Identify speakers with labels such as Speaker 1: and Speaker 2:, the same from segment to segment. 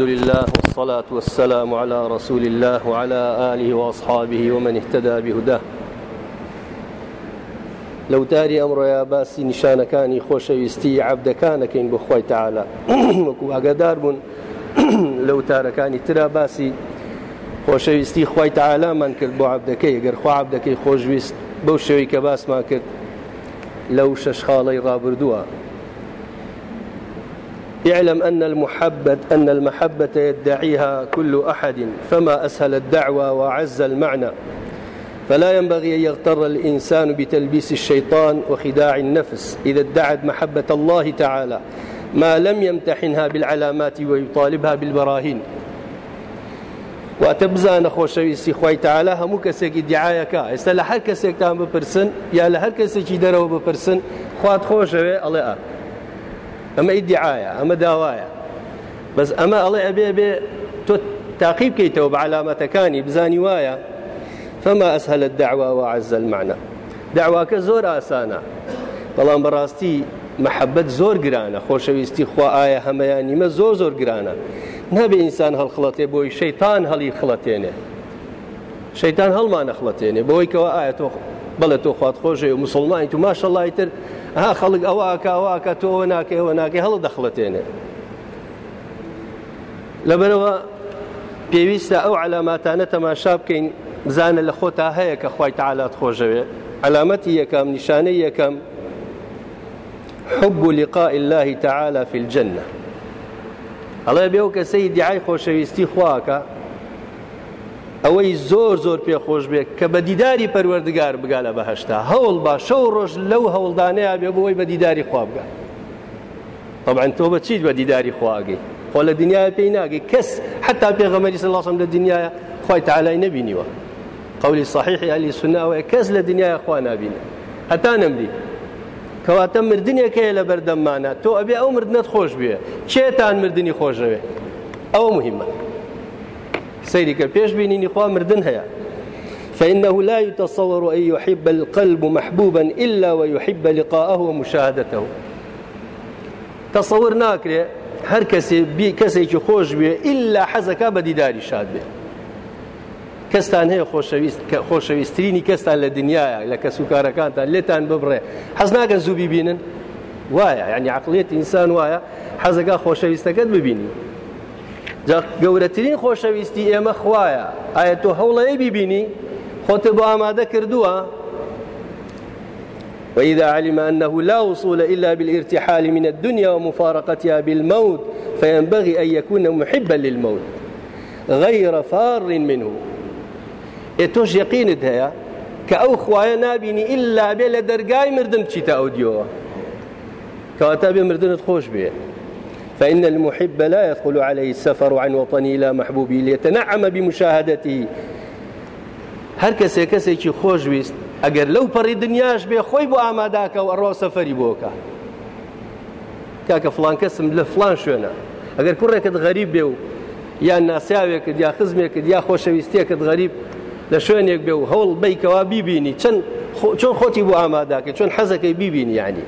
Speaker 1: الحمد لله والصلاة والسلام على رسول الله وعلى آله وأصحابه ومن اهتدى بهداه. لو تاري أمر يا باسي نشان كان خوش يستي عبد كان كين بخوي تعالى. وەکو ئاگادار بن لە وتارەکانی ترا باسی خۆشەویستی خوای تەعالامان کرد بۆ عبدەکەی گەر خوا عبدەکەی خۆشویست بەو شێوەی کە باسمان کرد لەو شەش خاڵەی ڕابردووە اعلم أن المحبة أن المحبة يدعيها كل أحد فما أسهل الدعوة وعز المعنى. فلا ينبغي أن يغتر الإنسان بتلبيس الشيطان وخداع النفس إذا ادعت محبة الله تعالى ما لم يمتحنها بالعلامات ويطالبها بالبراهين. واتە بزانە خۆشەویستی خی تعالا هەموو کەسێکی دیعاەکە ئێستا لە هەر کەسێکتان بپرسن یا لە هەر کەسێکی دەرەوە خوات خۆشەوێ ئا ئەمە ئیدعاە ئەمە داوایە. بەس ئەمە ئەڵێ ئەبێ بێ تۆ تاقیب بکەیتەوە بە علامەتەکانی بزانی وایە. فما أسهل الدعوة وعز المعنى. دعواکە زۆر ئاسانە. بەڵام بەڕاستی محەبەت زۆر گرانە. خۆشەویستی خوا ئایا هەمەیان نیمە زۆر زۆر گرانە. نەبێ ئینسان هەڵخڵەتێ بۆی شەیتان هەڵی خڵەتێنێ. شەیتان هەڵمان نەخڵەتێنێ بۆی کەەوە ئایا تۆ بەڵێ تۆ خوات خۆشێ و مسلمانی تو ماشەڵی تر ها خەڵک ئەوواکە ئەوواکە تۆەوە ناکە ئەوە ناکە هەڵ دەخڵەتێنێ لەبەرەوە پێویستە ئەو علاماتانە تەماشا بکەین بزانە لە خۆتا هەیە کە خی تعالات خۆشەوێ. علامەتی یەکەم نیشانەی یەکەم حب لقاء الله تعالى في الجنة. بێ و کەسەی دیعای خۆشەویستی خواکە ئەوەی زۆر زۆر پێخۆش بێت کە بە دیداری پەروەردگار بگا لە بەهشتا. هەوڵ با شەو ڕۆژ لەو هەوڵدانەیە بێ بۆی بە دیداری خوا بگە طبعا تۆ بە چیت بە دیداری خواگەی خۆ لە دنیای پێی ناگەی کەس حتا پێغەمەری سلاسم لە دنیاە خی تعالای نبینیوە. قولی صحیحی علی سناوەیە کەس لە دنیای خوا نبینە هەتا نمری کەواتە مردنێکەیە لە بەردەممانە. تۆ ئەبێ ئەو مردنت خۆش بێ. چێتان مردنی خۆشەوێ ئەوە مهمە. سيرك بيش بيني خوا مردن فإنه لا يتصور أن يحب القلب محبوبا إلا ويحب لقاءه ومشاهدته. تصور ناكري هر بی کسی که خوش بیه إلا حزکا بدیداری شاد بیه کەستان هەیە خۆشەویستترینی کەستان لە دنیاە لە کەس و کارەکانتان لێتان ببڕێ حەز ناگەن زوو ببینن وایە ینی عقلێت ئینسان حەزەکە خۆشەویستەکەت ببینی گەورەترین خۆشەویستی ئێمە خوایە. ئایا تۆ هەوڵەیە بیبینی؟ خۆتە بۆ ئامادە کردووە؟ وإذا علم أنه لا وصول إلا بالارتحال من الدنيا ومفارقتها بالموت فينبغي أن يكون محبا للموت. غير فار منه. یقینت هەیە کە ئەو خوایە نبینی ئللا بێ لە دەرگای مردن دیەوە کەواتە بێ مردنت خۆش بێ فإن المحب لا يدخل عليه السفر عن وطنه إلى محبوبه ليتنعم بمشاهدته. هەر کەسێک کەسێکی خۆشویست ئەگەر لەو پەڕی دنیاش بێ خۆی بۆ ئاماداکە و ئەڕۆ سەفەری بۆکە. کاکە فلان کەسم لە فلان شوێنە. ئەگەر کوڕێکت غەریب بێ و یان ناسیاوێکت یا خزمێکت یا خۆشەویستێکت غەریب لە شوێنێک بێ و هەوڵ بیکەوا بیبینی. چەند چۆن خۆتی بۆ ئاماداکە چۆن حەزەکەی بیبینی ینی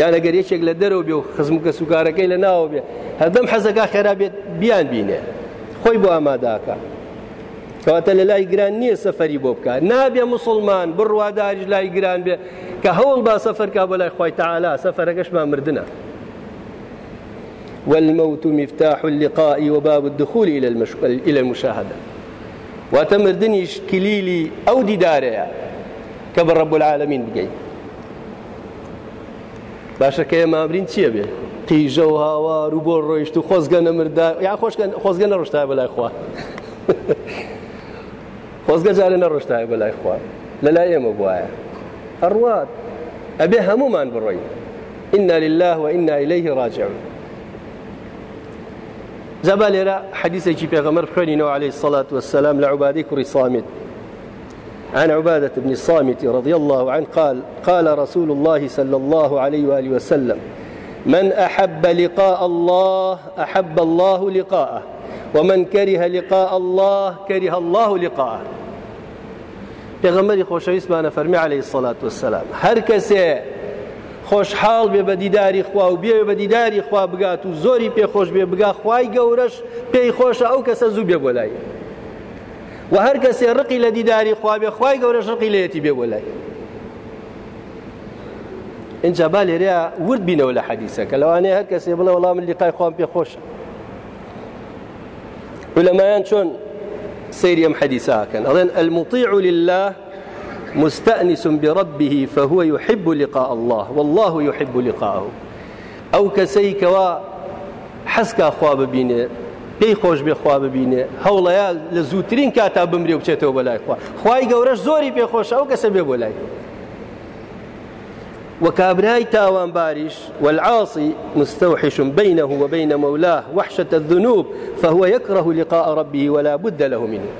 Speaker 1: یان ئەگەر یەکێک لە دەرەوە بێ و خزمکە سوکارەکەی لە ناوە بێ هەردەم حەزەکە خێرا بێت بیان بینێ خۆی بۆ ئاماداکە کەواتە لە لای گران نییە سەفەری بۆ بکە نابێ مسلمان بڕواداریش لای گران بێ کە هەوڵ با سەفەرکە بۆ لای خۆی تعالا سەفەرەکەشمان مردنە والموت مفتاح اللقاء وباب الدخول إلى المشاهدة واتە مردنیش کلیلی ئەو دیدارەیە کە بە ڕەب العالمین بگەین باشە کە ئێمابرین چییە بێ قیژە و هاوار و بۆ ڕۆیشت و خۆزگە نەمردا یا خۆزگە نەڕۆشتای بەلای خوا. خۆزگە جارە نەڕۆشتای بەلای خوا. لەلای ئێمە بواە هەڕوات ئەبێ هەمومان بڕۆین إنا لله وإنا إليه راجعون. جابا لێرە حديثي پێغەمەر بخوێنینەوە عليه الصلاة والسلام لعبادي كري صامت. عن عبادة بن الصامت رضي الله عنه قال قال رسول الله صلى الله عليه وآله وسلم من أحب لقاء الله أحب الله لقاءه ومن كره لقاء الله كره الله لقاءه. پێغەمەری خۆشەویستمانە فەرمی عليه الصلاة والسلام هەر کەسێ خۆشحاڵ بێ بە دیداری خوا و بێ بە دیداری خوا بگات و زۆری پێخۆش بێ بگا خوای گەورەش پێی خۆشە ئەو و هەر کەسێ ڕقی لە دیداری خوا بێ خوای گەورەش ڕقی لەیەتی بێ بۆ لای ئینجا با لێرەیە ورد بینەوە لە حەدیسەکە. لەوانەیە هەر کەسێ بڵێ وەڵام من لیقای خوام پێ خۆشە ولەمایان چۆن سەیری ئەم حەدیسە کەن ئەڵێن المطيع لله مستأنس بربه فهو يحب لقاء الله والله يحب لقاءه. ئەو کەسەی کە حەز ئەکا خوا ببینێ پێی خۆش بێ خوا ببینێ. هەوڵەیە لە زووترین کاتا بمرێ و بچێتەوە بە لای خوا. خوای گەورەش زۆری پێخۆش ئەو کەسە بێ بۆ لای. وە کابرای تاوانباریش والعاصي مستوحش بينه وبين مولاه وحشة الذنوب فهو يكره لقاء ربه ولا بد له منه.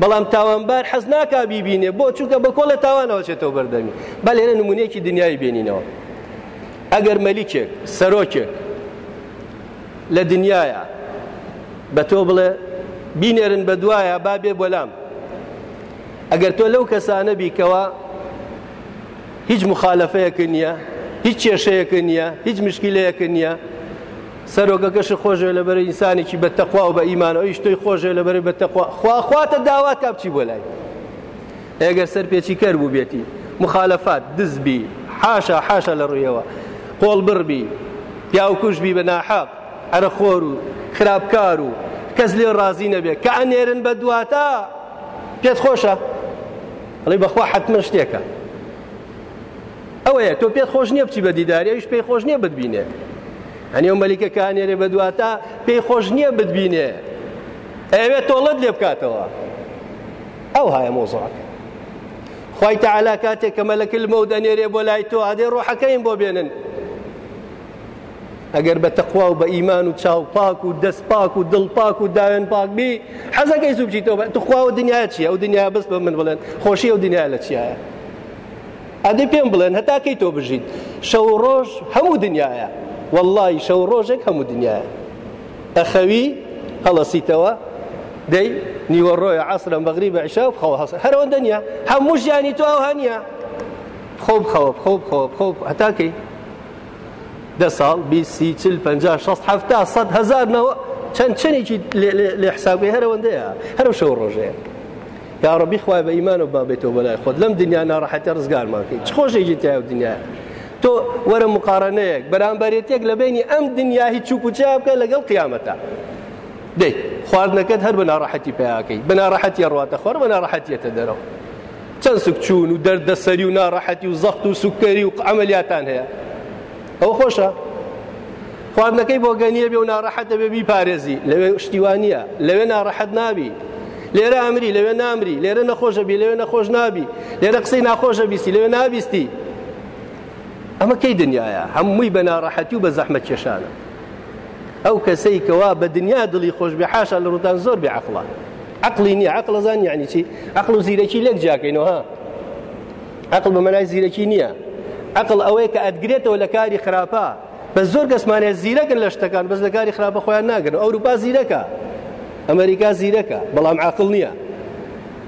Speaker 1: بەڵام تاوانبار حەز ناکا بیبینێ بۆ چونکە بە کۆڵە تاوانەوە چێتەوە بەردەمی. با لێرە نمونەیەکی دنیای بینینەوە. ئەگەر مەلیکێک سەرۆکێک لە دنیاە بە تۆ بڵێ بینێرن بە دوایە با بێ بۆلام ئەگەر تۆ لەو کەسانە بیکەوە هیچ مخالفەیەکە نییە هیچ کێشەیەکە نییە هیچ مشکلەیەکە نییە. سەرۆگەکەش خۆشە لەبەر ئینسانێکی بە تەخوا و بە ئیمانەوەی شتۆی خۆشە لەبەر بە تەخوا خواخواتە داوا کا بچی بۆ لای. ئەگەر سەر پێچی کەر بوو بێتی. مخالفات دزبی حاشا حاشا لە ڕوویەوە. قۆڵ بڕبی پیاو کوشبی بە ناحەق ئەرە خۆر و خراپکار و کەس لێ ڕازی نەبێت کە ئەنێرن بە دواتە پێت خۆشە. ئەڵی بەخوا حتممە شتێکە. ئەوەیە تۆ پێت خۆش نییە بچی بە دیداری ئەوش پێی خۆش نییە بتبینێ. هەنیێ مەلیکە کانێرێ بە دواتە پێی خۆش نییە بتبینێ. ئەوێ تۆڵت لێ بکاتەوە. ئەو هایە مۆزڵات خی تەعالا کاتێک کە مەلەکل مە و دەنێرێ بۆ لای تۆ ئادێ ڕۆحەکەین بۆ بێنن. ئەگەر بە تەخوا و بە ئیمان و چاو پاک و دەست پاک و دڵ پاک و داوێن پاک بی حەزەکەی سوبچی تۆ توخوا و دنیا چیە ئەو دنیا بەست بە من بڵێن خۆشی ئەو دنیا لە چیایە ئەدەی پێم بڵێن هەتاکەی تۆ بژیت شەو ڕۆژ هەموو دنیاە واللهی شەو ڕۆژێک هەموو دنیاە ئەخەوی هەڵەسیتەوە دەی نیوەڕۆی عسرە بەغری بە عشا و خەوە هەس هەرەوەندە نیە هەموو ژیانی تو ئەو هەنیە خۆب خەوە خۆب خۆب خۆب هەتاکەی ده ساڵ بیسی چل پ شەست هەفتا سەد هزارنەوە چەند چنێکی لێ حسابی هەرەوەندەیە؟ هەرو شەو ڕۆژەیە. یا ڕبی خوای بە ئیمان و بابێتەوە بەلای خۆت. لەم دنیا ناڕەحەتی ڕزگارمانکەی چ خۆشێکی تیا و دنیا؟ تۆ وەرە مقارنەیەک بەرامبەرێتێک لە بینی ئەم دنیا هیچ چوپ و چا بکە لەگەڵ قیامەتە. دەی خواردنەکەت هەر بە ناڕەحەتی پیاکەی بە ناڕەحەتی ڕاتە خۆر بە ناڕەحەتیەتە دەرەوە. چەند سوکچوون و دەردەسەری و ناڕەحەتی و زەخت و سوکەری و ئەمەلیاتان هەیە؟ ئەو خۆشە. خواردنەکەی بۆ گەنیە بێ و ناڕەحەتە بێ بیپارێزی. لەوێ شتیوانە لەوێ ناڕەحەت نابی. لێرە ئەمری لەوێ نامری. لێرە نەخۆشە بی لەوێ نەخۆش نابی. لێرە قسەی ناخۆشە بیستی لەوێ نابیستی. ئەمە کەی دنیاە؟ هەمووی بە ناڕەحەتی و بە زەحمەت کێشانە. ئەو کەسەی کەوا بە دنیا دڵی خۆش بێ حاشا لە ڕوودان زۆر بێ عقڵان عقلی نییە. عقل زان یعنی چی؟ عقل و زیرەکی لێک جاکەینەوە عقل بە مەنای زیرەکی نییە. عقل ئەوەیە کە ئەدگرێتەوە لە کاری خراپە. بە زۆر کەسمانێ زیرەکن لە شتەکان بەس لە کاری خراپە خۆیان ناگرن. ئەوروپا زیرەکە. ئەمریکا زیرەکە. بەڵام عقل نییە.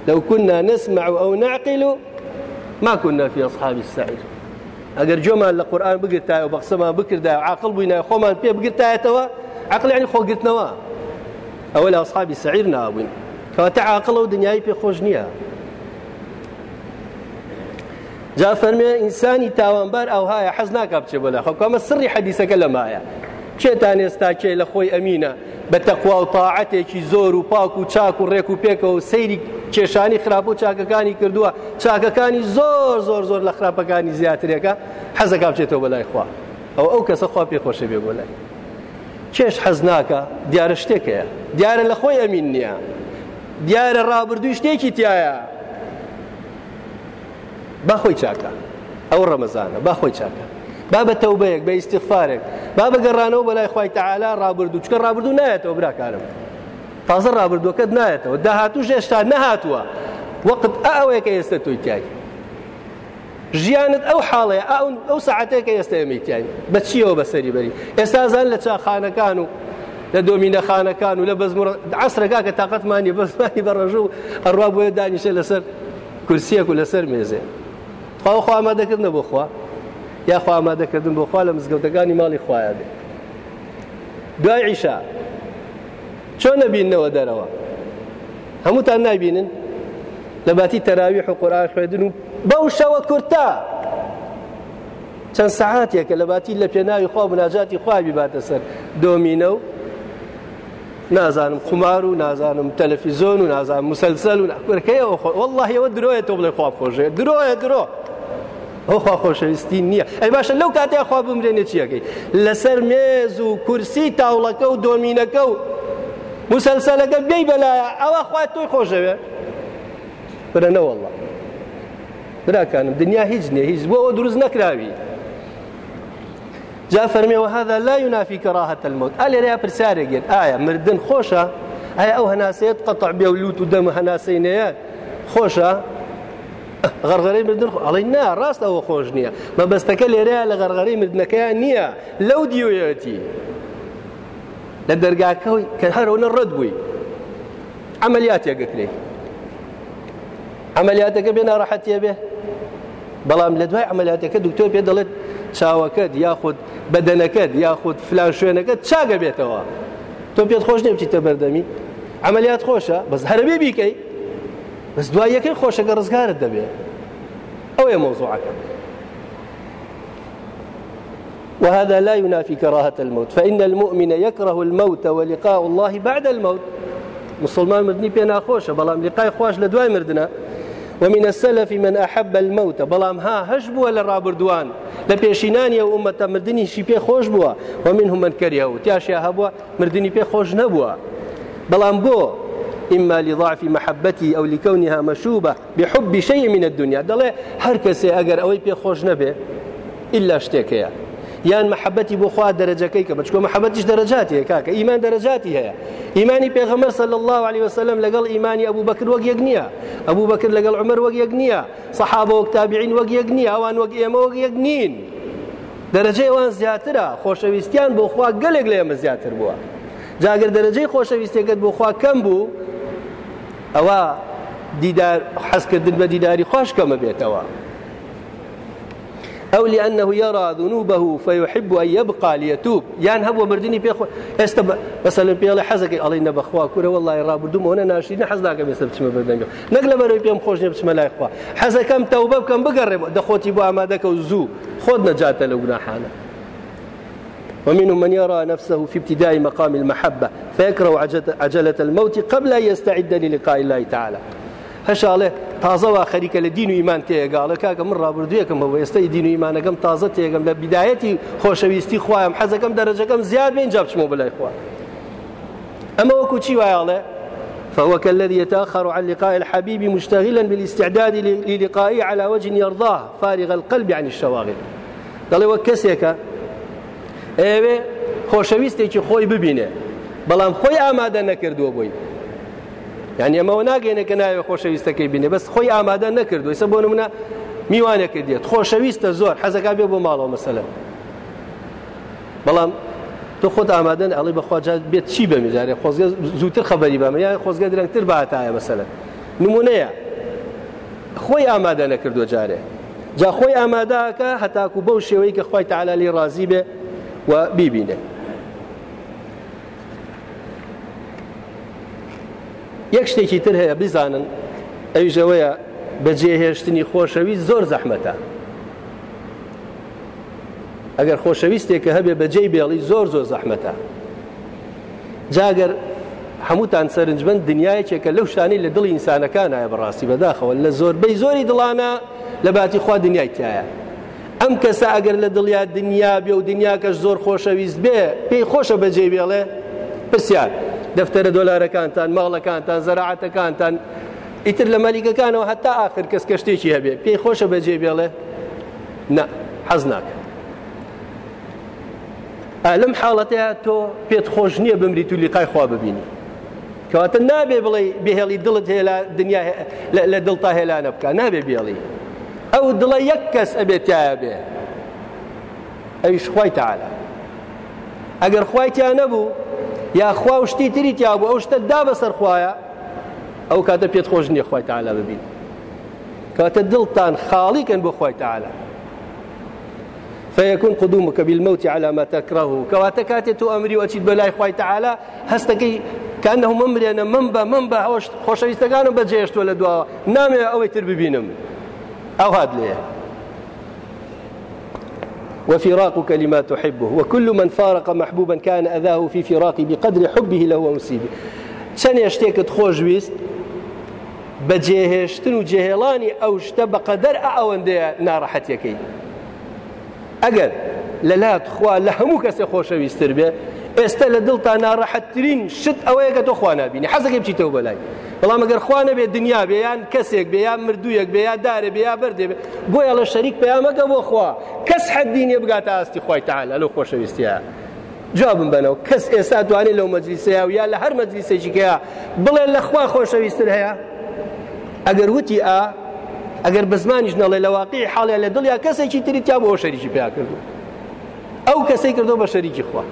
Speaker 1: لو كنا نسمع أو نعقل ما كنا في أصحاب السعير. ئەگەر جۆمان لە قورآان بگرتایە و بەخسەمان بکردا عقل بووینە خۆمان پێ بگرتایەتەوە عقل ینی خۆگرتنەوە ئەوە لە ئەصحابی سعیر نابووین. کەواتە عاقڵ و دنیای پێ خۆش نییە. جا فەرمێ ئینسانی تاوانبار ئەوهایە حەز ناکە بچێ بۆ لە خەکەمە سڕی حەدیسەکە لەمایە چێتان ئێستا کێ لە خۆی ئەمینە؟ بە تەخوا و تاعەتێکی زۆر و پاک و چاک و ڕێک و پێکەوە سەیری کێشانی خراپ و چاکەکانی کردووە. چاکەکانی زۆر زۆر زۆر لە خراپەکانی زیاترێکە. حەزەکە بچێتەوە بەلای خوا. ئەو ئەو کەسە خوا پێ خۆشە بێ بۆ لای. چێش حەز ناکە دیارە شتێکەیە. دیارە لە خۆی ئەمین نییە. دیارە ڕابردووی شتێکی تایە. با خۆی چاکە. ئەو ڕەمەزانە با خۆی چاکە. با بە تەوبەیەک بە ئیسیغفارێک با بەگەڕانەوە بەلای خی تەعالا ڕابردوو. چکە ڕابردوو نایەتەوە براکارم تازە ڕابردووەکەت نایەتەوە. داهاتوو ژێشتا نەهاتووە. وەقت ئەوەیە کە ئێستا تۆی تای ژیانت ئەو حاڵەیە ئەو ساعتێکە ئێستا ئەمەیتیان بە چیەوە بەسەری بەری؟ ئێستا زان لە چاخانەکان و لە دۆمینەخانەکان و لە بەزمڕ عسرەکە کە تااقەتمانی بەزمانی بەڕژوو ئەڕوا بۆیە دانیشە لەسەر کورسیەک و لەسەر مێزێ. خوا خوا ئامادەکردنە بۆ خوا؟ یاخوا ئامادەکردن بۆ خوا لە مزگەوتەکانی ماڵی خوایە بێ دوای عیشا چۆن نەبینەوە دەرەوە؟ هەمووتان نایبینن لە باتی تەراوی حقۆران خوێدن و بەو شەوە کورتا. چەند سعاتێکە لە باتی لە پێناوی خوا مناجاتی خوابی باتە سەر دۆمینە و نازانم قمار و نازانم تەلەفیزۆن و نازانم مسلسل و نکەکەیەوە خۆ والله ئەوە درۆیە تۆ بڵێ خواب خۆشێ درۆیە درۆ. ئەو خوا خۆشەویستی نییە. ئەی باشە لەو کاتێ خوا بمرێنێ چیەکەی لەسەر مێز و کورسی تاوڵەکە و دۆمینەکە و مسلسلەکە بێی بەلایە. ئەوە خوای تۆی خۆشەوێ؟ برەنەوە الله براکانم دنیا هیچ نییە هیچ بۆ ئەوە دروست نەکراوی. جا فەرمێ وهذا لا ينافي كراهة الموت. ئالێ ریا پرسیارێکێن ئایا مردن خۆشە؟ ئایا ئەو هەناسەیەت قەتع بێ و لوت و دەم هەناسەینەیە خۆشە؟ غەرغەرەی مردن ئەڵی نا ڕاست ئەوە خۆش نییە. مەبەستەکە لێرەیە لە غەرغەرەی مردنەکەیان نییە. لەو دیوەتی. لە دەرگاکەوی کە هەرەوە ڕەت بووی. عملیاتێکەکرێ عملیاتەکە بێ ناڕەحەتیە بێ. بەڵام لە دوای عملیاتەکە دکتۆر پێ دەڵێت چاوەکەت یاخود بەدەنەکەت یاخود فلان شوێنەکەت چاگە بێتەوە. تۆ پێت خۆش نیە بچیتە بەردەمی. عملیات خۆشە بەس هەربێ بیکەی. بەس دوای یەکەی خۆشەکە ڕزگارت دەبێت ئەوەیە مۆزوعەکە وهذا لا ينافي كراهة الموت. فإن المؤمن يكره الموت ولقاء الله بعد الموت. مسلمان مردني بينا خوشة بلام لقاء خوش لدواي مردنا ومن السلف من أحب الموت بەڵام هەش بووە لە ڕابردووان لە پێشینانیا وا مردنیشی پێ خۆش بووە ومنهم من كرهه. تیاشیا هەبووە مردنی پێ خۆش نەبووە بەڵام بۆ إما لضعف محبتي أو لكونها مشوبة بحب شيء من الدنيا. هەر کەسێ ئەگەر ئەوەی پێ خۆش نەبێ إلا شتێکەیە. یان محبەتی بۆ خوا دەرەجەکەی کە بچکۆ محبەتیش دەرەجاتی کاکە ئیمان دەرەجاتی هەیە. ئیمانی پێغەمەر صلی الله عليه وسلم ئیمانی ئەبوو بەکر وەک یەک نییە. ئەبوو بەکر لەگەڵ عمر وەک یەک نییە. سەحابە وەک تابعین وەک یەک نییە. ئەوان وەک ئێمە وەک یەک نین. دەرەجەی ئەوان زیاترە خۆشەویستیان بۆ خوا گەلێک لە ئێمە زیاتر بووە. جاگەر دەرەجەی ئەوە دیدار حەزکردن بە دیداری خۆش کەمە بێتەوە. أو لأنه يرى ذنوبه فيحب أن يبقى ليتوب يعني هبو مردني بيخو است مثلا بيلا حزك الله ينبا خوا كوره والله رابردوم وأنا ناشرين حزناك مثل بسم بردن نقل بري بيم خوش بسم الله خوا. حزكم توبه كم بقرب دخوتي بو امادك وزو خذ نجاة لو جناحانا ومنهم من يرى نفسه في ابتداء مقام المحبة فيكره عجلة الموت قبل أن يستعد للقاء الله تعالى. هەشاڵێ تازەوا خەریکە لە دین و ئیمان تێگاڵە کاکە من ڕابردویەکەم بەوە ئێستا دین و ئیمانەکەم تازە تێگەم لە بیدایەتی خۆشەویستی خوایم حەزەکەم دەرەجەکەم زیاد بین جاب بچمەوە بلای خوا ئەمە وەکو چی وایاڵێ فهو كالذي يتأخر عن لقاء الحبيب مشتغلا بالاستعداد للقائه على وجه يرضاه فارغ القلب عن الشواغل. وە کەسێکە ئێوێ خۆشەویستێکی خۆی ببینێ. بەڵام خۆی ئامادە نەکردووە بووی یعنی ئەمەوە ناگەینە کە ناوێ خۆشەویستەکەی بینێ. بەس خۆی ئامادە نەکردو ئێستا بۆ منە میوانێکە دێت خۆشەویستە زۆر. حەزەکە بێ بۆ ماڵەوە مەسەلە بەڵام تۆ خۆت ئامادەن ئەڵی بەخواجات بێت چی بە میزارێ؟ خۆزگە زووتر خەبەری بەمە یان خۆزگە درەنگتر باتایە مەسەلە نمونەیە. خۆی ئامادە نەکردو جارێ. جا خۆی ئامادەکە هەتاکو بەو شێوەی کە خۆی تعالی ڕازی بێ و بیبینێ یەک شتێکی تر هەیە بزانن ئەوژەوەیە بەجێهێشتنی خۆشەویست زۆر زەحمەتە. ئەگەر خۆشەویستێکە هەبێ بەجێی بێڵی زۆر زۆر زەحمەتە. جاگەر هەمووتان سەرنجبند دنیایەکێکە لەو شانی لە دڵی ئینسانەکان نایە بەڕاستی بەداخەوە لە زۆربەی زۆری دڵانە لە باتی خوا دنیای تایە. ئەم کەسە ئەگەر لە دڵیا دنیا بێ و دنیاکەش زۆر خۆشەویست بێ پێی خۆشە بەجێ بێڵێ؟ پرسیار. دەفتەرە دۆلارەکانتان ماڵەکانتان زەراعەتەکانتان ئیتر لە مەلیکەکانەوە هەتا آخر کەس کەشتێکی هەبێ. پێی خۆشە بەجێ بێڵێ؟ نە حەز ناکە. لەم حاڵەتەیە تۆ پێت خۆش نییە بمریت و لیقای خوا ببینی. کەواتە نابێ بڵێ بهێڵی دڵت هێلا دنیا لە دڵتا هێلانە بکە. نابێ بێڵی. ئەو دڵە یەک کەس تایە بێ ئەویش خوای تەعاالە ئەگەر خوایتیان نەبوو خوا و شتی تری تیا بوو ئەو شتە دا بەسەر خوایە ئەو کاتە پێت خۆش نییە خۆی تعالا ببین کاتە دڵتان خاڵیکەن بۆ خۆی تعالا فيكون قدومك بالموت على ما تكرهه كواتكاتت أمري وأتيت بلاي خوي تعالى هستكي كأنه ممري أنا منبع منبع خوش يستقانو بجيشت ولا دواء نامي أو يتر ببينم أو هاد ليه؟ وفراقك لما تحبه. وكل من فارق محبوبا كان أذاه في فراقه بقدر حبه له ومسيبه چەند شتێکت خۆشویست بەجێهێشتن و جێهێڵانی ئەو شتە بەقەدەر ئەوەندەیە ناڕەحەتەکەی ئەگەر لە لات خوا لە هەموو کەسێ خۆشەویستتر بێ ئێستا لە دڵتا ناڕەحەتترین شت ئەوەیە کە تۆ خوا نبینی حەزەکەی بچیتەوە بەڵام ئەگەر خوا نەبێت دنیا بێ یان کەسێک بێ یا مردوویەک بێ یا دارێ بێ یا بەردێ بێ بۆیە لە شەریک پەیامەکە بۆ خوا. کەس حەدینێ بگاتە ئاستی خۆی تعالا لەو خۆشەویستیە. جوابم بنەوە کەس ئێستا دوانێت لەو مەجلیسەیە و یا لە هەر مەجلیسێکیکەیە بڵێ لە خوا خۆشەویستتر هەیە؟ ئەگەر وتی ئا ئەگەر بە زمانیش نەڵێ لە واقعی حاڵێ لە دڵیا کەسێکی تری تا بۆ شەریکی پیا کردو. ئەو کەسەی کردو بە شەریکی خوا.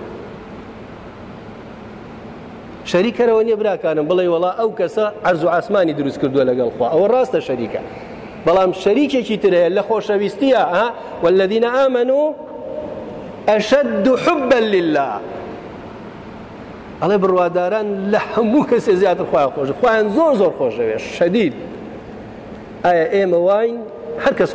Speaker 1: شەریکەرەوە نییە براکانم بڵێ وڵا ئەو کەسە ئەرز و ئاسمانی دروست کردووە لەگەڵ خوا. ئەوە ڕاستە شەریکە بەڵام شەریکێکی ترەیە لە خۆشەویستیە ها؟ والذین آمنوا أشد حبا لله. ئەڵێ بڕواداران لە هەموو کەسێ زیاتر خۆیان خۆش خۆیان زۆر زۆر خۆشەوێ شەدید ئایا ئێمە واین هەر کەس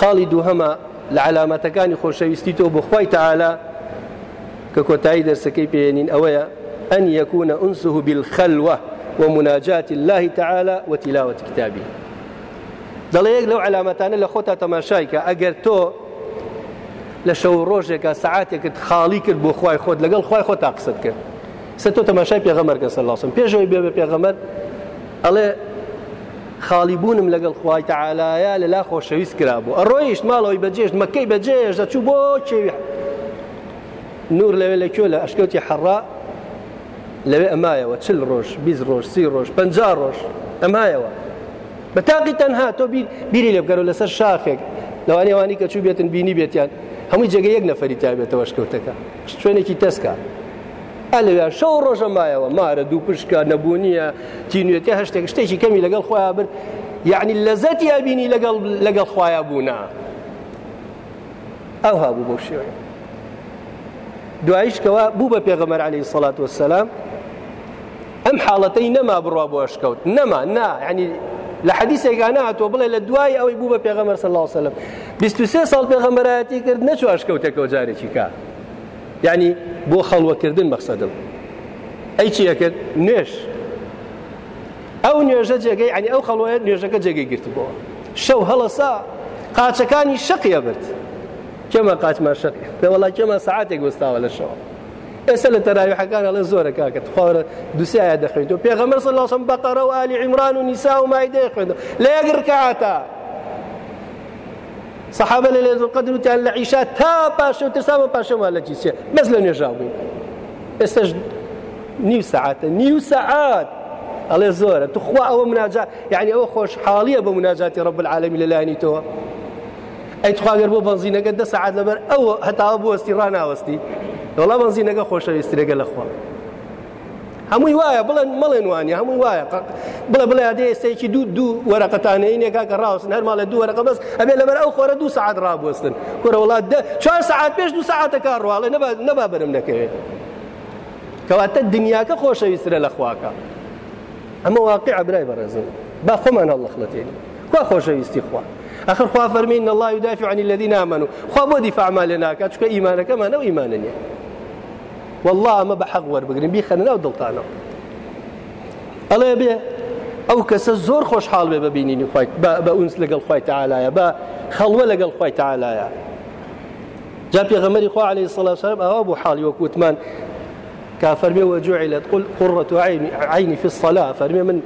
Speaker 1: خاڵی دووهەمە لە علامەتەکانی خۆشەویستی تۆ بخوای تەعالا کە کۆتایی دەرسەکەی پێێنین ئەوەیە أن يكون أنسه بالخلوة ومناجاة الله تعالى وتلاوة كتابه. دەڵەیەک لەو علامەتانە لە خۆتا تەماشایکە ئەگەر تۆ لە شەو ڕۆژێکە سعاتێکت خاڵی کرد بۆ خی خۆت لەگەڵ خی خۆ تا قسەت کرد سە تۆ تەماشای پێغەمەرگە سەلاسم پێشەوەی بێ بە پێغەمەر ئەڵێ خاڵی بوونم لەگەڵ خوای تەعاالایە لە لا خۆشەویست کرا بوو. ئەڕۆیشت ماڵەوەی بەجێشت مەکەی بەجێش دەچوو بۆ چێوی. نور لەوێ لە کێ لە ئەشکەوتی حەڕا لەوێ ئەمایەوە چل ڕۆژ بیست ڕۆژ سی ڕۆژ پ ڕۆژ ئەمایەوە. بە تاقی تەنها تۆ بیری لێ بگەرە لەسەر شاخێک. لەوانێوانی کە چوو بێتن بینی بێتیان. هەمووی جێگە یەک نەفری تابێتەوە شکەوتەکە شوێنێکی تەسکە؟ ئەلوێ شەو ڕۆژە مایەوە مارە دوو پشکە نەبوونیە تینوێتی هەشتێک شتێکی کەمی لەگەڵ خۆیان برد یعنی لەزەتی بینی لەگەڵ لەگەڵ خۆیان بوونا ئەو هابوو بۆ شێوەیە دوایشکەوە بوو بە پێغەمەر عليه سەڵات وسلام ئەم حاڵەتەی نەما بڕوا بۆ شکەوت نەما نا ینی لە حەدیسێکانە هاتۆ بڵێ لە دوای ئەوەی بوو بە پێغەمەر سەڵ الله وسلم 23 ساڵ پێغەمەراەتی کرد نەچوە شکەوتێکەوە جارێکی کا ینی بۆ خەڵوەکردن ئەی چیە کرد نوێش ئەو نوێژە جێگەی ئەنی ئەو خەڵوەیە نوێژەکە جێگەی گرت بۆ شەو هەڵەسا قاچەکانی شەقیە برد. کێمە قاچمان شەقی؟ پێوەڵا کێمە سعاتێک وەستاوە لە شەوە. ئێستا لە تەراویحەکان ئەڵێ زۆرە کاکەت خوارە دووسایە دەخوێنیتەوە. پێغەمەر صلی الله علیه بەقەرە و ئالی عیمران و نیسا و مایدە خوێنەوە لە یەک ڕکعاتە صحابە لە لێزم قدر وتیان لە عیشا تا پاشە و ترسامە پاشەمان لە چیسێ بەس لە نوێژا بووین ئێستاش نیو سعاتە نیو سعات ئەڵێ زۆرە توخوا ئەوە مناجات یعنی ئەوە خۆشحاڵیە بە مناجاتی ڕب العالمی لەلایانی تۆوە ئەی تخواگەر بۆ بەنزینەکە دە سعات لەبەر ئەوە هەتاوە بوەستی ڕناوەستی دەڵا بەنزینەکە خۆشەویسترێگە لەخوا هەمووی وایە بڵێن مەڵێن وانە هەمووی وایە بڵێ بڵێ دێ ئێستێکی دوو دوو وەرەقەتانەیەکە کە ڕاوستن هەرماڵە دوو وەرەقە بەس ئەبێ لەبەر ئەو خۆرە دوو سعات ڕابوەستن کورە وڵات چوار سعات پێش دوو سعاتە کار ڕواڵێ نەبا بەرم دەکەوێت کەواتە دنیاکە خۆشەویسترە لە خواکە ئەمە واقع برای بەڕێزم با خۆمان هەڵلەخڵەتێنی خوا خۆشەویستی خوا آخر خوا فەرمین الله يدافع عن الذين آمنوا خوا بۆ دیفاع مالێ ناکات چکە ئیمانەکەمانە و ئیمانە نیە والله ئەمە بە حەق وەربگرن بیخەنە ناو دڵتانەوە ئەڵێ بێ ئەو کەسە زۆر خۆشحاڵ بێ ببینینی خۆیت بە ئونس لەگەڵ خۆی تعالایە بە خەڵوە لەگەڵ خۆی تعالایە جا پێغەمەری خوا عليه الصلاة والسلام ئەوە بۆ حاڵی وەکوتمان كافرمي وجعلت قل قرة عيني, عيني في الصلاة. فرمي من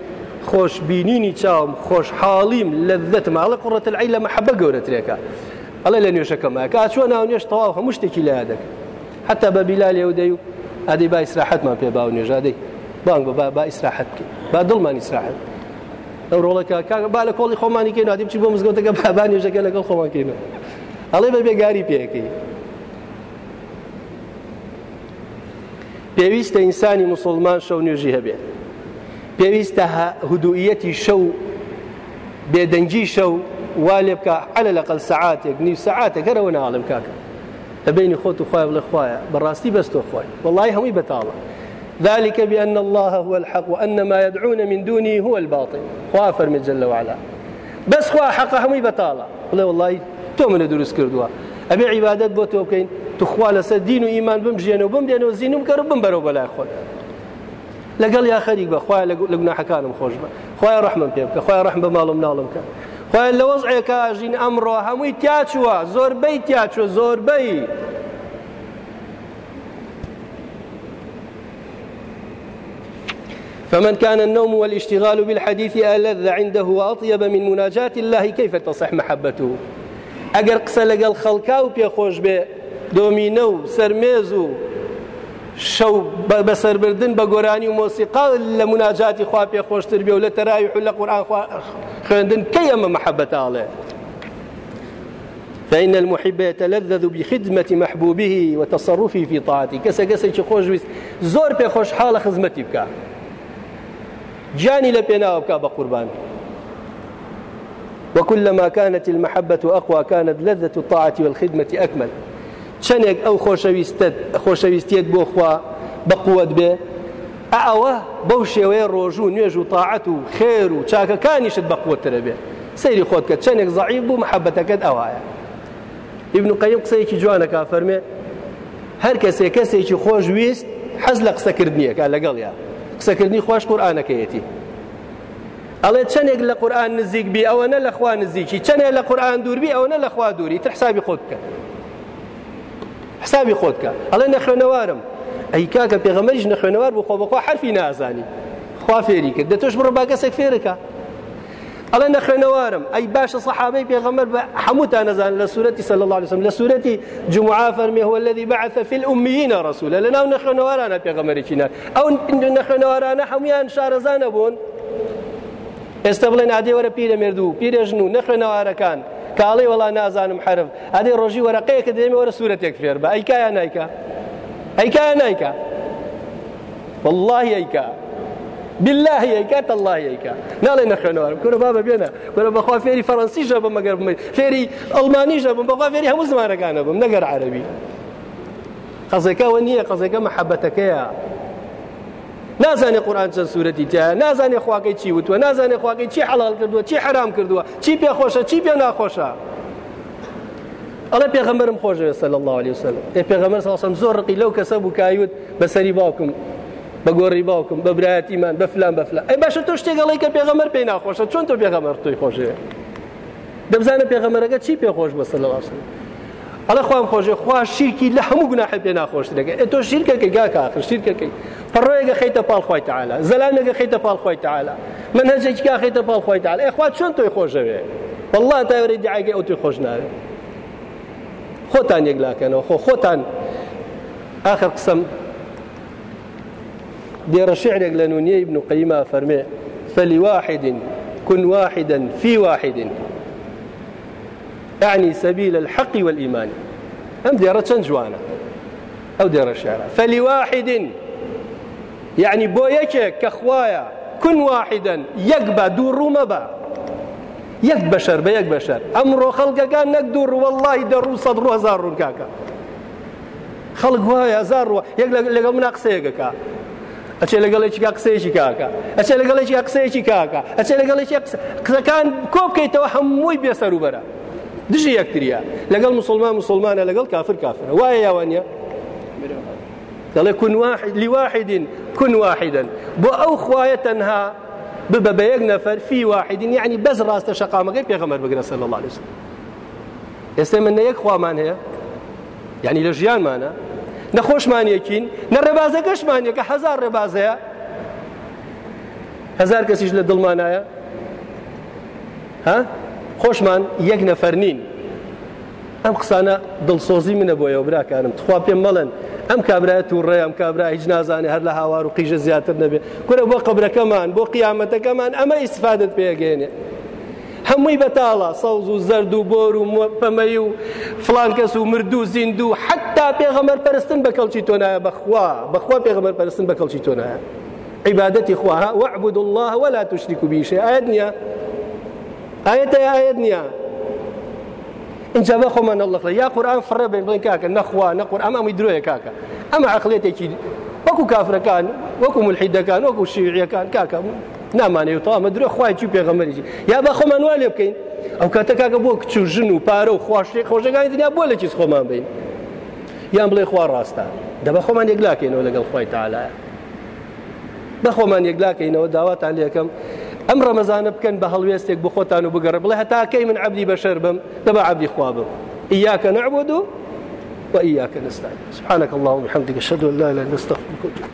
Speaker 1: چاوم خۆش حاڵیم لەذەتم ئەڵە قڕەت العی لە محەبە گەورەترێکە. ئەڵێ لە نوێشەکەمە کە چوە ناو نوێش تەواو هەموو شتێکی لە یادەکە حتا بە بیلا لێو دەی و ئەدەی با ئیسراحەتمان پێ باو نێژادەی بانگ بە با ئیسراحەت بکەین با دڵمان ئیسراحەت ئەو ڕۆڵەکە با لە کۆڵی خۆمانی کەین عادی بچی بۆ مزگەوتەکە بابا نێژەکە لەگەڵ خۆمانکەینەوە ئەڵێ بە بێگاری پێەکەی پێویستە ئینسانی مسلمان شەو نوێژی هەبێ پێویستە هدوئەتی شەو بێدەنگی شەو وا لێ بکە على لەقل سعاتێک نیو سعاتێک هەرەوە ناڵم کاکە لبين خۆت و خخوای بڵێ خوایە بەڕاستی بەستۆ خۆی والله هەمووی بەتاڵە ذلك بأن الله هو الحق وأن ما يدعون من دونه هو الباطل. خوا فرمي جل وعلا. بس خوا حق همي بطالة والله والله تو من دروس كردوا. أبي عبادات بو تو بكين تخوا لسر دين وإيمان بمجينا وبمدين وزين وكرو بمبرو بلا خود لقال يا خريق بخوا لقنا حكانم خوش خوا رحمة بيبك خوا رحمة مالهم نالم كان. خۆیان لە وەزعێکە ئاژین ئەمڕۆ هەمووی تیاچووە زۆربەی تیاچوە زۆربەی. فمن كان النوم والاشتغال بالحديث ألذ عنده وأطيب من مناجاة الله كيف تصح محبته؟ ئەگەر قسە لەگەڵ خەڵکا و پێخۆش بێ دۆمینە شەو بەسەربردن بە گۆرانی و مۆسیقا لە مناجاتی خوا پێ خۆشتر بێ و لە تەراوی لە قورآان خوێندن کەی فإن المحب يتلذذ بخدمة محبوبه وتصرفه في طاعته. كسا كسا خوش ويست زور بي خوش حال خدمتي بكا جاني لبينا بكا بقربان وكلما كانت المحبة أقوى كانت لذة الطاعة والخدمة أكمل. چەندێک ئەو خۆشەویستیت بۆ خوا بەقوت بێ. ئەوە بەو شێوەیە ڕۆژوو نوێژ و تاعەت و خێر و چاکەکانیشت بەقوترە بێ. سەیری خۆت کە چەندێک زعیب بوو محەبەتەکەت ئەوایە. ابن قەیم قسەیەکی جوانەکە فەرمێ هەر کەسێک کەسێکی خۆش ویست حەز لە قسەکردنیەکە لەگەڵ یا قسەکردنی خۆش قورآانەکەیەتی ئەڵێ چەندێک لە قورآان نزیک بی ئەوە نە لە خوا نزیکی. چەندێک لە قورآان دووربی ئەوە نە لە خوا دووری. تر حسابی خۆت بکە. حسابی خۆتکە ئەڵێ نەخوێنەوارم. ئەی کاکە پێغەمەریش نەخوێنەوار بوو خۆ بەخوا حرفی نازانی. خوا فێری کرد. دەتۆش بڕۆ باگەسێک فێرەکە. ئەڵێ نەخوێنەوارم. ئەی باشە صحابەی پێغەمبەر بە هەمووتان نەزان لە سوورەتی صلی الله وسلم. سوورەتی جمعة فەرمێ هو الذي بعث في الأميين رسولا. لەناو نەخوێنەوارانە پێغەمەرێکی نار ئەو نەخوێنەوارانە هەمویان شارەزانە بوون. ئێستا بڵێن ئادێ وەرە پیرە مێردوو پیرێژن و نەخوێنەوارەکان. کاڵی وڵا نازانم حرف. ئەدەی ڕۆژی وەرەقەیەکە دێمە وەرە سوورەتێک فێر بە ئەیکایە نیکە ئەیکایە نیکە والله ئەیکا بالله ئەیکات الله ئەیکا ناڵێ نەخێنەوەرم کورە بابە بێنە کورە بەخوا فێری فەڕەنسیژە بم مەگەر فێری ئەڵمانیژە بم. بەخوا فێری هەموو زمانەکانە بم. نەگەر عەربی قەزەکەەوە نییە قەزەکە مەحەبەتەکەیە نازانێ قورآن چەند سوورەتی تایە نازانێ خواکەی چی وتوە نازانێ خواکەی چی حەڵال کردووە؟ چی حرام کردووە؟ چی پێخۆشە؟ چی پێ ناخۆشە؟ ئەڵێ پێغەمبرم خۆشەوێ سەل الله عليه وسلم. ئێ پێغەمبەر ساسم زۆر ڕقی لەو کەسە بوو کایوت بەسەری باوکم بە گۆڕی باوکم بە برایەتیمان بە فلان بە فلان. ئەی باشە تۆ شتێگەڵی کە پێغەمەر پێی ناخۆشە؟ چۆن تۆ پێغەمەر توی خۆشەوێ؟ دەبزانە پێغەمەرەکە چی پێخۆش بە سەل الله وسلم؟ ئەڵە خۆم خۆشێ خوا شیرکی لە هەموو گوناحی پێ ناخۆش دەکە تۆ شیرکەکەی گاکە آخر شیرکەکەی پەڕۆیەگە خەیتە پاڵ خۆی تعالا خەیتە پاڵ خۆی تعالا من هەرجێکی کا خەیتە پاڵ خۆی تعالا ئەخوا چۆن تۆی خۆشەوێ والله تا وەری دیعاگەی ئەو توی خۆش ناوێ. خۆتان یەکلاکەنەوە خۆ خۆتان آخر قسم دير شعرك لنونية ابن قيمة فرمي فلواحد كن واحدا في واحد يعني سبيل الحق والإيمان. أم ديرة جوانا؟ أو ديرة الشعر فلواحد يعني بويك كخوايا كن واحدا يقبى دور مبا. يك بشر بيك بشر أمر خلق كان نقدر والله درو صدر هزار كاكا. خلق هواي هزار يك لقى مناقصيك ئەچێ لەگەڵێکی قسەیەکی کاکە ئەچێ لەگەڵێکی قسەیەکی کاکە ئەچێ لەگەڵێکی قسەکان کۆ بکەیتەوە هەمووی بێسەر و بەرە دژی یەکتریە لەگەڵ مسلمان مسلمانە لەگەڵ کافر کافرە وایە یاوانە دەڵێ کون واحد لواحد كن واحدا. بۆ ئەو خوایە تەنها نەفەر في واحد يعني بەس ڕاستە شقامەکەی پێغەمەر الله عليه وسلم؟ ئێستا من یەک خوامان هەیە یعنی لە ژیانمانە نەخۆشمانیەکین نە ڕێبازەکەشمانیەکە هزار ڕێبازەیە هزار کەسیش لە ها؟ خۆشمان یەک نەفەر نین. ئەم قسانە دڵسۆزی منە بۆیەوە براکانم تخوا پێم مەڵێن ئەم کابراە تووڕێ ئەم کابرا هیچ نازانێ هەر لە هاوار و قیژە زیاتر نەبێت کورە بۆ قبرەکەمان بۆ قیامەتەکەمان ئەمە ئیسفادت پێگەێنێ. هەمووی بەتاڵە سەوز و زەرد و بۆر و پەمەی و فلان کەس و مردوو زیندوو حتا پێغەمەر پەرستن بە کەڵکی تۆ نایە. بەخوا بەخوا پێغەمەر پەرستن الله ولا تشركوا به شيئا. ئاەت ئاەتە ئاەت نییە اینجا بە خۆمان نەڵڵە یا قورآن فڕە بێن بڵین کاکە نەخوا نەقور ئەمە ئەمی درۆیە کاکە ئەمە عقلێتێکی وەکو کافرەکان وەکو ملحیدەکان وەکو شیعیەکان کاکە نامانێت تەوا مە درۆ خوای چوو پێغەمەریی یا بە خۆمان وا لێ بکەین ئەو کاتە کاکە بۆ کچ و ژن و پارە و خواشتێک خۆشەکانی دنیا بۆ لە چیز خۆمان بین یان بڵێ خوا ڕاستە دەبە خۆمان یەکلاکەینەوە لەگەڵ خۆی تاالایە بە خۆمان یەکلاکەینەوە داواتان لێکم ئەم ڕەمەزانە بکەن بە هەڵوێستێک بخۆتان و بگەڕ بڵێ هەتاکەی من عبدی بەشەر بم دەبە عبدی خوابم إياك نعبد وإياك نستعين. سبحانك اللهم وبحمدك أشهد أن لا إله إلا أنت أستغفرك